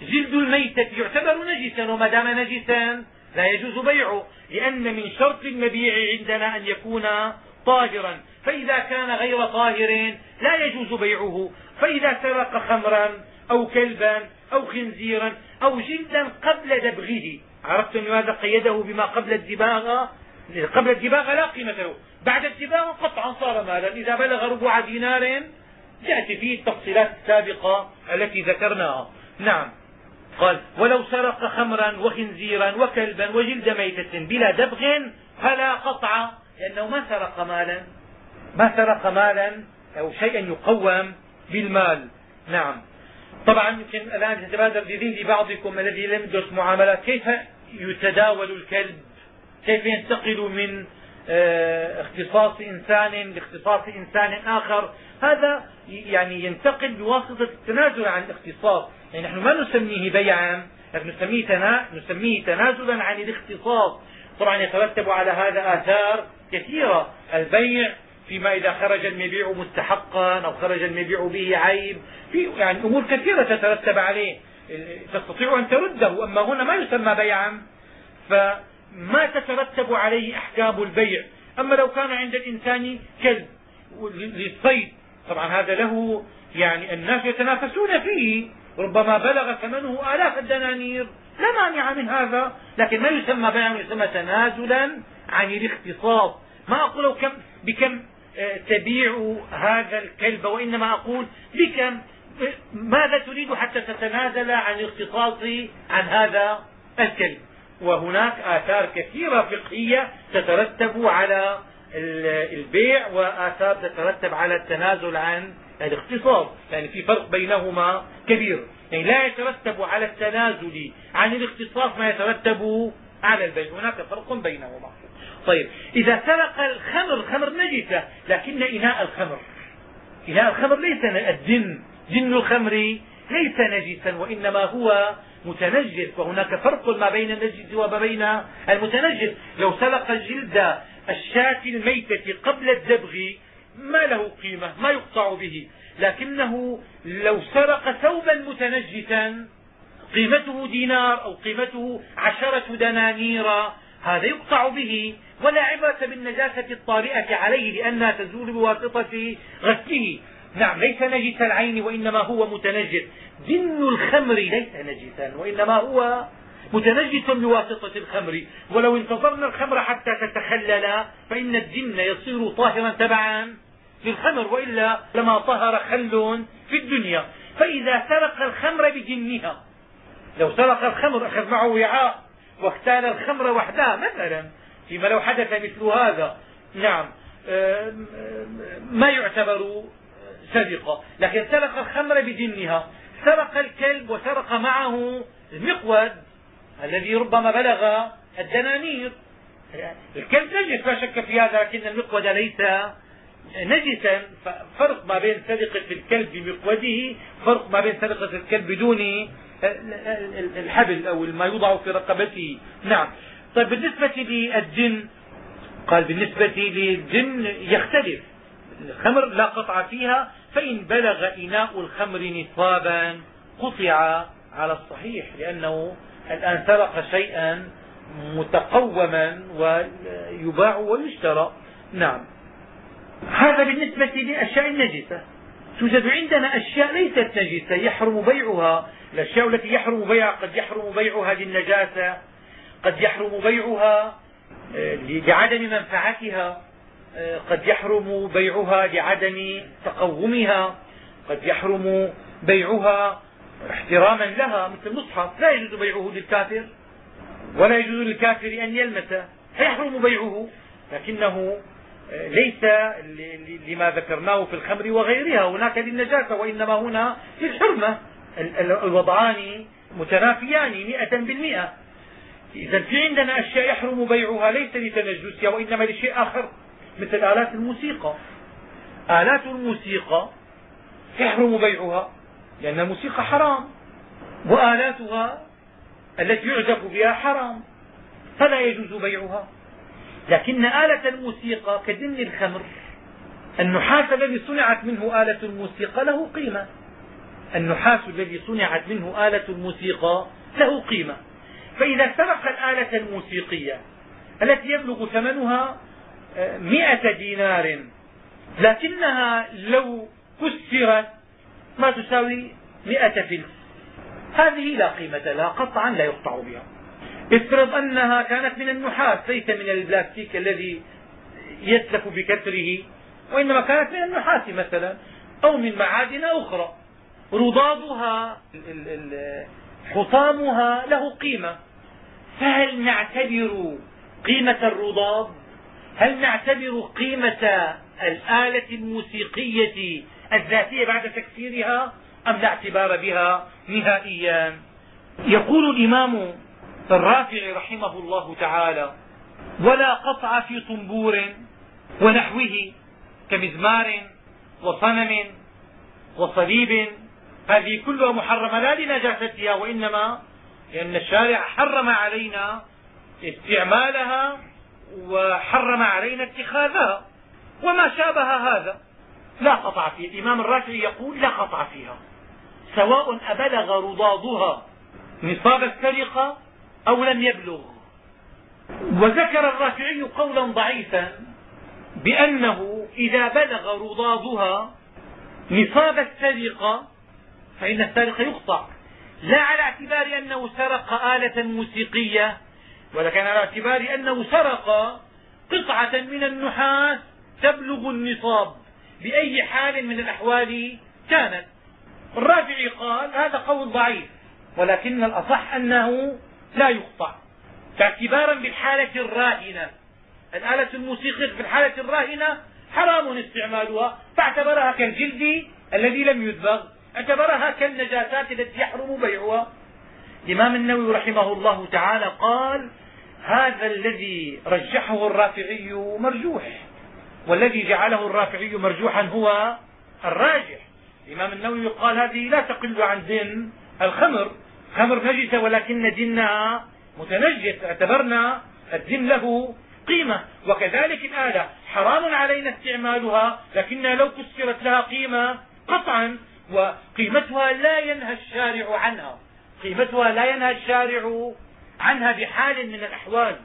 جلد الميتة يعتبر نجسا وما دام نجسا. لا يجوز بيعه لأن من شرط المبيع عندنا أن يكون طاهرا. فإذا كان غير طاهر لا يجوز بيعه. فإذا سرق خمرا أو كلبا أو خنزيرا أو جلدا قبل دبغه. عرفتم لماذا قيده بما قبل الدباغ؟ قبل الدباغ لا قيمة له. بعد الدباغ قطعا صار مالا. إذا بلغ ربع دينار يأتي فيه التفصيلات السابقة التي ذكرناها. نعم. قال ولو سرق خمرا وخنزيرا وكلبا وجلد ميتة بلا دبغ فلا قطع. لأنه ما سرق مالا. ما سرق مالا أو شيئا يقوم بالمال. نعم. طبعا يمكن الآن يتبادر لذهن بعضكم الذي لم يدرس معاملات كيف يتداول الكلب؟ كيف ينتقل من آه، اختصاص إنسان لاختصاص إنسان آخر؟ هذا يعني ينتقل بواسطة التنازل عن الاختصاص يعني نحن ما نسميه بيعا لكن نسميه, تنا... نسميه تنازلا عن الاختصاص طبعا يترتب على هذا آثار كثيرة. البيع فيما إذا خرج المبيع مستحقا أو خرج المبيع به عيب. في يعني أمور كثيرة تترتب عليه. تستطيع أن ترده. أما هنا ما يسمى بيعا. فما تترتب عليه أحكام البيع. أما لو كان عند الإنسان كلب للصيد طبعا هذا له يعني الناس يتنافسون فيه. ربما بلغ ثمنه آلاف الدنانير. لا مانع من هذا. لكن ما يسمى بيعا يسمى تنازلا عن الاختصاص ما أقول كم بكم آه، تبيع هذا الكلب وإنما أقول بكم ماذا تريد حتى تتنازل عن الاختصاص عن هذا الكلب؟ وهناك آثار كثيرة فقهية تترتب على البيع وآثار تترتب على التنازل عن الاختصاص يعني في فرق بينهما كبير. يعني لا يترتب على التنازل عن الاختصاص ما يترتب على البيع. هناك فرق بينهما. طيب إذا سرق الخمر خمر نجسة لكن إناء الخمر. إناء الخمر ليس الدن جن الخمر ليس نجسا وإنما هو متنجس. وهناك فرق ما بين النجس وما بين المتنجس. لو سلق جلد الشاة الميتة قبل الدبغ ما له قيمة ما يقطع به. لكنه لو سرق ثوبا متنجسا قيمته دينار أو قيمته عشرة دنانير هذا يقطع به. ولا عبرة بالنجاسة الطارئة عليه لأنها تزول بواسطة غسله. نعم ليس نجس العين وإنما هو متنجس. جن الخمر ليس نجسا وإنما هو متنجس بواسطة الخمر. ولو انتظرنا الخمر حتى تتخلل فإن الجن يصير طاهرا تبعا للخمر وإلا لما طهر خل في الدنيا. فإذا سرق الخمر بجنها لو سرق الخمر أخذ معه وعاء واختار الخمر وحدها مثلا فيما لو حدث مثل هذا. نعم. ما يعتبر سرقة. لكن سرق الخمر بجنها سرق الكلب وسرق معه المقود الذي ربما بلغ الدنانير. الكلب نجس لا شك في هذا لكن المقود ليس نجسا. فرق ما بين سرقة الكلب بمقوده فرق ما بين سرقة الكلب بدون الحبل أو ما يوضع في رقبته. نعم. طيب بالنسبة للجن قال بالنسبة للجن يختلف. الخمر لا قطع فيها فإن بلغ إناء الخمر نصابا قطع على الصحيح لأنه الآن سرق شيئا متقوما ويباع ويشترى. نعم. هذا بالنسبة للأشياء النجسة. توجد عندنا أشياء ليست نجسة يحرم بيعها. الأشياء التي يحرم بيعها قد يحرم بيعها للنجاسة قد يحرم بيعها آه، لعدم منفعتها آه، قد يحرم بيعها لعدم تقومها قد يحرم بيعها احتراما لها مثل المصحف لا يجوز بيعه للكافر ولا يجوز للكافر أن يلمسه فيحرم بيعه لكنه آه، ليس لما ذكرناه في الخمر وغيرها هناك للنجاسة وإنما هنا للحرمة. الوضعان متنافيان مئة بالمئة. إذا في عندنا أشياء يحرم بيعها ليس لتنجسها وإنما لشيء آخر مثل آلات الموسيقى. آلات الموسيقى يحرم بيعها. لأن الموسيقى حرام. وآلاتها التي يعزف بها حرام. فلا يجوز بيعها. لكن آلة الموسيقى كدن الخمر النحاس الذي صنعت منه آلة الموسيقى له قيمة. النحاس الذي صنعت منه آلة الموسيقى له قيمة. فإذا سرق الآلة الموسيقية التي يبلغ ثمنها مئة دينار لكنها لو كسرت ما تساوي مئة فلس. هذه لا قيمة لها قطعا لا يقطع بها. افرض أنها كانت من النحاس ليس من البلاستيك الذي يتلف بكسره وإنما كانت من النحاس مثلا أو من معادن أخرى. رضادها حطامها له قيمة. فهل نعتبر قيمة الرضاد هل نعتبر قيمة الآلة الموسيقية الذاتية بعد تكسيرها أم لا اعتبار بها نهائيا؟ يقول الإمام الرافعي رحمه الله تعالى ولا قطع في طنبور ونحوه كمزمار وصنم وصليب. هذه كلها محرمة لا لنجاستها وإنما لأن الشارع حرم علينا استعمالها وحرم علينا اتخاذها وما شابه هذا. لا قطع فيه الإمام الرافعي يقول لا قطع فيها. سواء أبلغ رضاضها نصاب السرقة أو لم يبلغ. وذكر الرافعي قولا ضعيفا بأنه إذا بلغ رضاضها نصاب السرقة فإن السارق يقطع. لا على اعتبار أنه سرق آلة موسيقية ولكن على اعتبار أنه سرق قطعة من النحاس تبلغ النصاب. بأي حال من الأحوال كانت. الرافعي قال هذا قول ضعيف ولكن الأصح أنه لا يقطع. فاعتبارا بالحالة الراهنة. الآلة الموسيقية في الحالة الراهنة حرام استعمالها فاعتبرها كالجلد الذي لم يدبغ اعتبرها كالنجاسات التي يحرم بيعها. الإمام النووي رحمه الله تعالى قال هذا الذي رجحه الرافعي مرجوح. والذي جعله الرافعي مرجوحا هو الراجح. الإمام النووي قال هذه لا تقل عن دين الخمر. خمر نجسة ولكن دينها متنجس. اعتبرنا الدين له قيمة. وكذلك الآلة. حرام علينا استعمالها لكنها لو كسرت لها قيمة قطعا. وقيمتها لا ينهى الشارع عنها. قيمتها لا ينهى الشارع عنها بحال من الأحوال.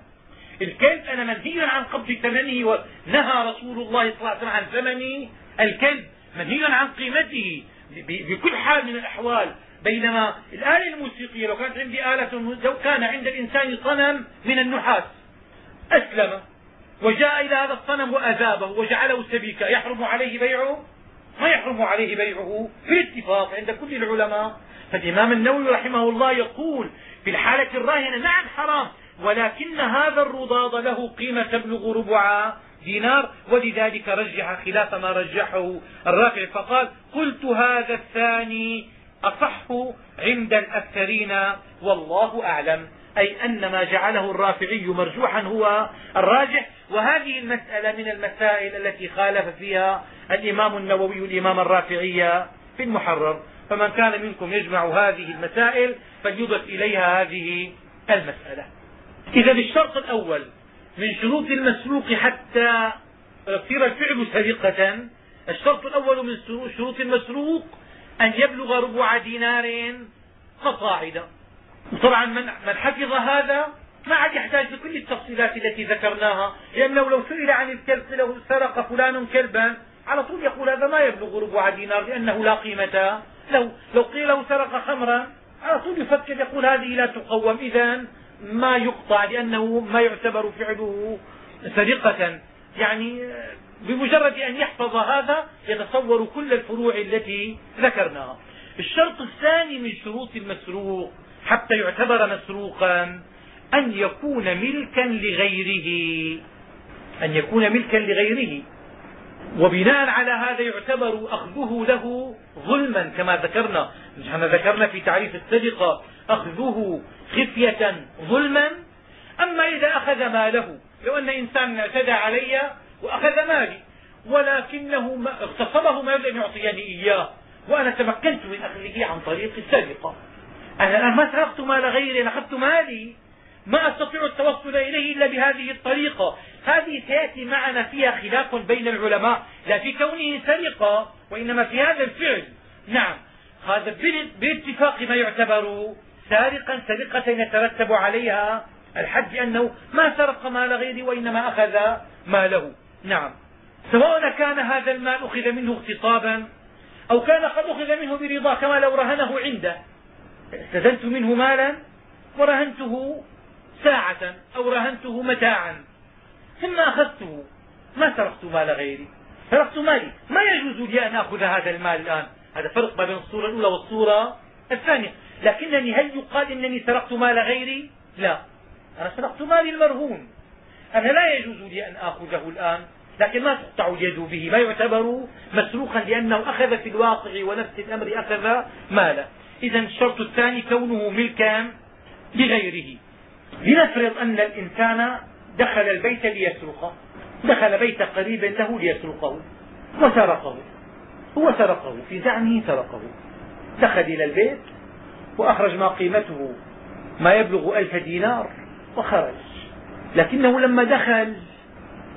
الكلب أنا منهي عن قبض ثمنه ونهى رسول الله صلى الله عليه وسلم عن ثمن الكلب منهي عن قيمته بكل حال من الأحوال. بينما الآلة الموسيقية لو كانت عندي آلة لو كان عند الإنسان صنم من النحاس أسلم وجاء إلى هذا الصنم وأذابه وجعله سبيكا. يحرم عليه بيعه؟ ما يحرم عليه بيعه. في الاتفاق عند كل العلماء. فالإمام النووي رحمه الله يقول في الحالة الراهنة نعم حرام. ولكن هذا الرضاض له قيمة تبلغ ربع دينار ولذلك رجح خلاف ما رجحه الرافع فقال قلت هذا الثاني أصح عند الأكثرين والله أعلم. أي أن ما جعله الرافعي مرجوحا هو الراجح. وهذه المسألة من المسائل التي خالف فيها الإمام النووي الإمام الرافعي في المحرر. فمن كان منكم يجمع هذه المسائل فليضف إليها هذه المسألة. إذا الشرط الأول من شروط المسروق حتى يصير الفعل سرقة الشرط الأول من شروط المسروق أن يبلغ ربع دينار فصاعدا طبعا من, من حفظ هذا ما عاد يحتاج لكل التفصيلات التي ذكرناها لأنه لو سئل عن الكلب لو سرق فلان كلبا على طول يقول هذا ما يبلغ ربع دينار لأنه لا قيمة. له لو قيل له سرق خمرا على طول يفكر يقول هذه لا تقوم. إذا ما يقطع لأنه ما يعتبر فعله سرقة يعني بمجرد أن يحفظ هذا يتصور كل الفروع التي ذكرناها الشرط الثاني من شروط المسروق حتى يعتبر مسروقا أن يكون ملكا لغيره. أن يكون ملكا لغيره. وبناء على هذا يعتبر أخذه له ظلما كما ذكرنا. نحن ذكرنا في تعريف السرقة أخذه خفية ظلما. أما إذا أخذ ماله لو أن إنسان اعتدى علي وأخذ مالي ولكنه اغتصبه ما يريد أن يعطيني إياه وأنا تمكنت من أخذه عن طريق السرقة أنا الآن ما سرقت مال غيري أنا أخذت مالي. ما أستطيع التوصل إليه إلا بهذه الطريقة. هذه سيأتي معنا فيها خلاف بين العلماء لا في كونه سرقة وإنما في هذا الفعل. نعم هذا باتفاق ما يعتبر سارقا سرقة يترتب عليها الحد أنه ما سرق مال غيره وإنما أخذ ماله. نعم. سواء كان هذا المال أخذ منه اغتصابا أو كان قد أخذ منه برضاه كما لو رهنه عنده. استزدت منه مالا ورهنته ساعة أو رهنته متاعا. ثم أخذته. ما سرقت مال غيري. سرقت مالي. ما يجوز لي أن أخذ هذا المال الآن. هذا فرق بين الصورة الأولى والصورة الثانية لكنني هل يقال إنني سرقت مال غيري؟ لا. أنا سرقت مالي المرهون. أنا لا يجوز لي أن آخذه الآن لكن ما تقطع اليد به ما يعتبر مسروقا لأنه أخذ في الواقع ونفس الأمر أخذ مالا إذا الشرط الثاني كونه ملكا لغيره. لنفرض أن الإنسان دخل البيت ليسرق دخل بيت قريب له ليسرقه. وسرقه. هو سرقه في زعمه سرقه. دخل إلى البيت وأخرج ما قيمته ما يبلغ ألف دينار وخرج. لكنه لما دخل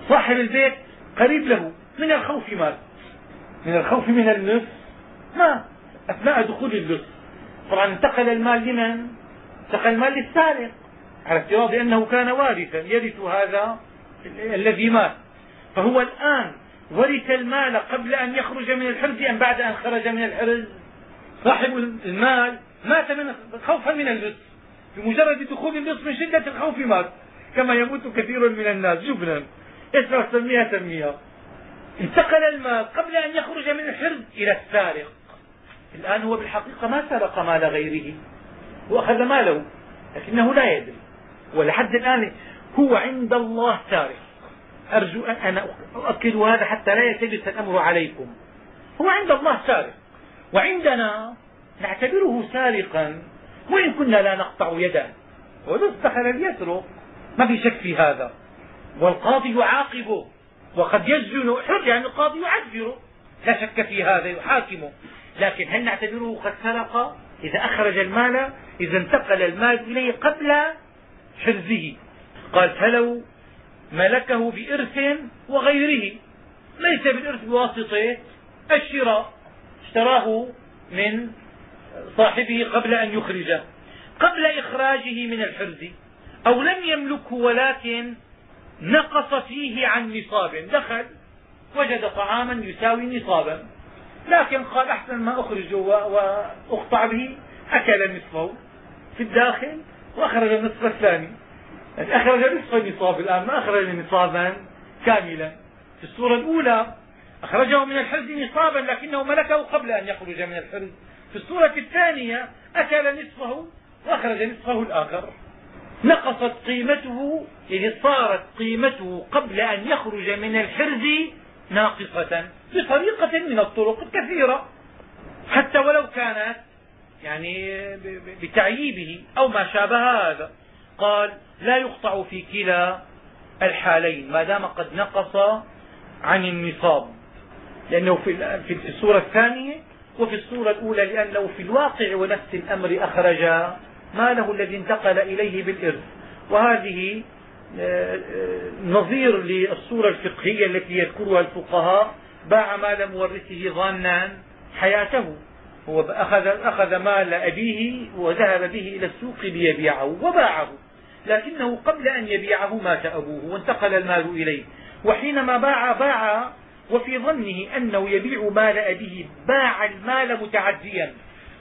صاحب البيت قريب له من الخوف مات من الخوف من اللص مات أثناء دخول اللص طبعا انتقل المال لمن؟ انتقل المال للسارق على افتراض أنه كان وارثا يرث هذا الذي مات. فهو الآن ورث المال قبل أن يخرج من الحرز أم بعد أن خرج من الحرز؟ صاحب المال مات من خوفا من اللص بمجرد دخول اللص من شدة الخوف مات كما يموت كثير من الناس. جبنا اسمع سميها سميها انتقل المال قبل أن يخرج من الحرز إلى السارق. الآن هو بالحقيقة ما سرق مال غيره هو أخذ ماله لكنه لا يدري. ولحد الآن هو عند الله سارق. أرجو أن أنا أؤكد هذا حتى لا يلتبس الأمر عليكم. هو عند الله سارق. وعندنا نعتبره سارقا وإن كنا لا نقطع يده ولو دخل ليسرق ما في شك في هذا. والقاضي يعاقبه. وقد يسجن حر يعني القاضي يعذره. لا شك في هذا يحاكمه. لكن هل نعتبره قد سرق؟ إذا أخرج المال إذا انتقل المال إليه قبل حرزه. قال فلو ملكه بإرث وغيره. ليس بالإرث بواسطة الشراء. اشتراه من صاحبه قبل أن يخرجه. قبل إخراجه من الحرز. أو لم يملكه ولكن نقص فيه عن نصاب. دخل وجد طعاما يساوي نصابا. لكن قال أحسن ما أخرجه وأقطع به. أكل نصفه في الداخل وأخرج النصف الثاني. يعني أخرج نصف النصاب الآن ما أخرج نصابا كاملا. في الصورة الأولى أخرجه من الحرز نصابا لكنه ملكه قبل أن يخرج من الحرز. في الصورة الثانية أكل نصفه وأخرج نصفه الآخر. نقصت قيمته يعني صارت قيمته قبل أن يخرج من الحرز ناقصة بطريقة من الطرق الكثيرة. حتى ولو كانت يعني بتعييبه أو ما شابه هذا. قال لا يقطع في كلا الحالين ما دام قد نقص عن النصاب. لأنه في الصورة الثانية وفي الصورة الأولى لأنه في الواقع ونفس الأمر أخرج ماله الذي انتقل إليه بالإرث. وهذه آه، آه، نظير للصورة الفقهية التي يذكرها الفقهاء باع مال مورثه ظانا حياته. هو أخذ, أخذ مال أبيه وذهب به إلى السوق ليبيعه وباعه. لكنه قبل أن يبيعه مات أبوه وانتقل المال إليه. وحينما باع باع وفي ظنه أنه يبيع مال أبيه باع المال متعديا.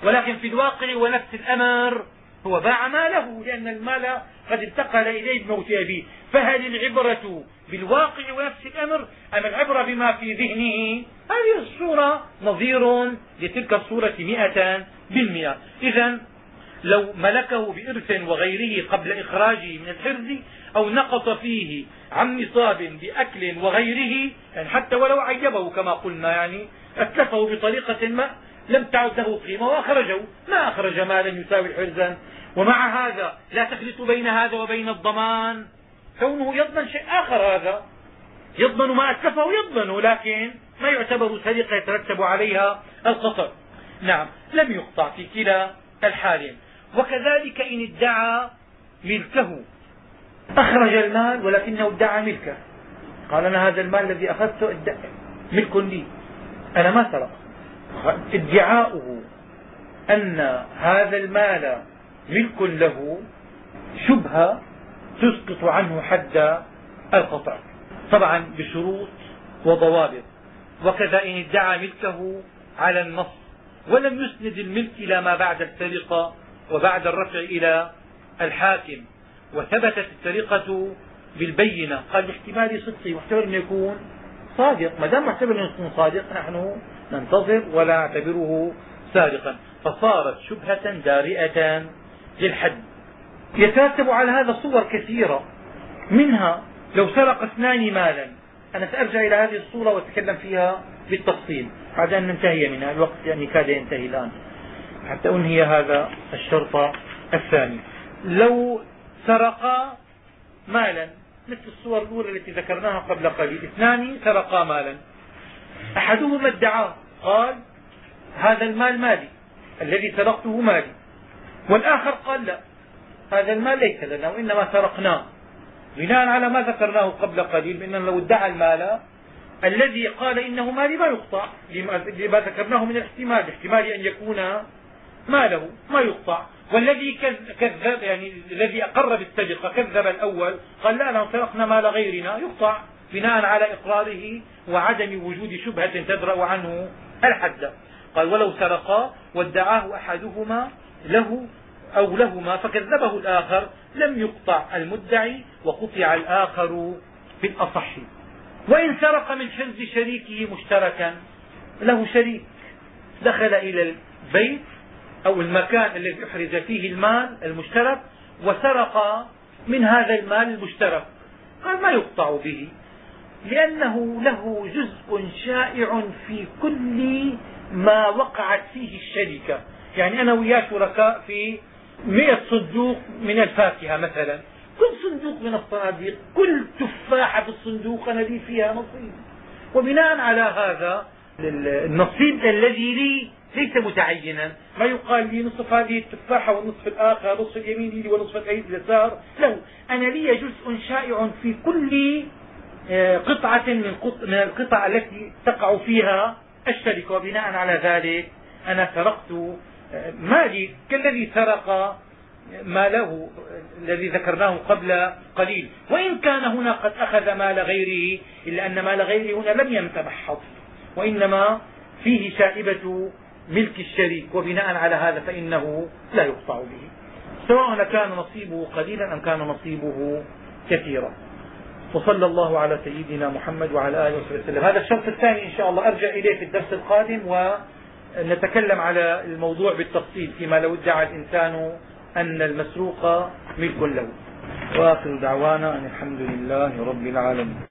ولكن في الواقع ونفس الأمر هو باع ماله لأن المال قد انتقل إليه بموت أبيه. فهل العبرة بالواقع ونفس الأمر أم العبرة بما في ذهنه؟ هذه الصورة نظير لتلك الصورة مئة بالمئة. إذا لو ملكه بإرث وغيره قبل إخراجه من الحرز أو نقص فيه عن نصاب بأكل وغيره يعني حتى ولو عيبه كما قلنا يعني أتلفه بطريقة ما لم تعد له قيمة وأخرجه ما أخرج مالا يساوي حرزا. ومع هذا لا تخلط بين هذا وبين الضمان. كونه يضمن شيء آخر هذا يضمن ما أتلفه يضمن لكن ما يعتبر سرقة يترتب عليها الخطر نعم لم يقطع في كلا الحالين. وكذلك إن ادعى ملكه. أخرج المال ولكنه ادعى ملكه. قال أنا هذا المال الذي أخذته ملك لي. أنا ما سرق ادعاؤه أن هذا المال ملك له شبهة تسقط عنه حد القطع. طبعا بشروط وضوابط. وكذا إن ادعى ملكه على النص. ولم يسند الملك إلى ما بعد السرقة وبعد الرفع إلى الحاكم وثبتت السرقة بالبينة. قال باحتمال صدقه واحتمال انه يكون صادق. ما دام محتمل انه يكون صادق نحن ننتظر ولا نعتبره سارقا فصارت شبهة دارئة للحد. يترتب على هذا صور كثيرة. منها لو سرق اثنان مالا. أنا سأرجع إلى هذه الصورة وأتكلم فيها بالتفصيل. بعد أن ننتهي منها. الوقت يعني كاد ينتهي الآن. حتى أنهي هذا الشرط الثاني. لو سرق مالا مثل الصور الأولى التي ذكرناها قبل قليل اثنان سرقا مالا. أحدهما ادعاه قال هذا المال مالي الذي سرقته مالي. والآخر قال لا هذا المال ليس لنا وإنما سرقناه. بناء على ما ذكرناه قبل قليل بأنه لو ادعى المال الذي قال إنه مالي ما يقطع لما ذكرناه من الاحتمال احتمال أن يكون ماله ما يقطع. والذي كذب يعني الذي أقر بالسرقة كذب الأول قال لا لو سرقنا مال غيرنا. يقطع بناء على إقراره وعدم وجود شبهة تدرأ عنه الحد. قال ولو سرقا وادعاه أحدهما له أو لهما فكذبه الآخر لم يقطع المدعي وقطع الآخر في الأصح وإن سرق من حرز شريكه مشتركا له شريك. دخل إلى البيت أو المكان الذي احرز فيه المال المشترك وسرق من هذا المال المشترك. قال ما يقطع به؟ لأنه له جزء شائع في كل ما وقعت فيه الشركة. يعني أنا وياه شركاء في مئة صندوق من الفاكهة مثلا. كل صندوق من الصناديق كل تفاحة في الصندوق أنا لي فيها نصيب وبناء على هذا النصيب الذي لي ليس متعينا. ما يقال لي نصف هذه التفاحة والنصف الآخر نصف اليمين لي ونصف اليسار. لا أنا لي جزء شائع في كل آه، قطعة من القطع التي تقع فيها الشركة وبناء على ذلك أنا سرقت آه، مالي كالذي سرق ماله الذي ذكرناه قبل قليل. وإن كان هنا قد أخذ مال غيره إلا أن مال غيره هنا لم يتمحض وإنما فيه شائبة ملك الشريك وبناء على هذا فإنه لا يقطع به. سواء كان نصيبه قليلا أم كان نصيبه كثيرا. وصلى الله على سيدنا محمد وعلى آله وصحبه وسلم. هذا الشرط الثاني إن شاء الله. أرجع إليه في الدرس القادم ونتكلم على الموضوع بالتفصيل فيما لو ادعى الإنسان أن المسروق ملك له. وآخر دعوانا أن الحمد لله رب العالمين.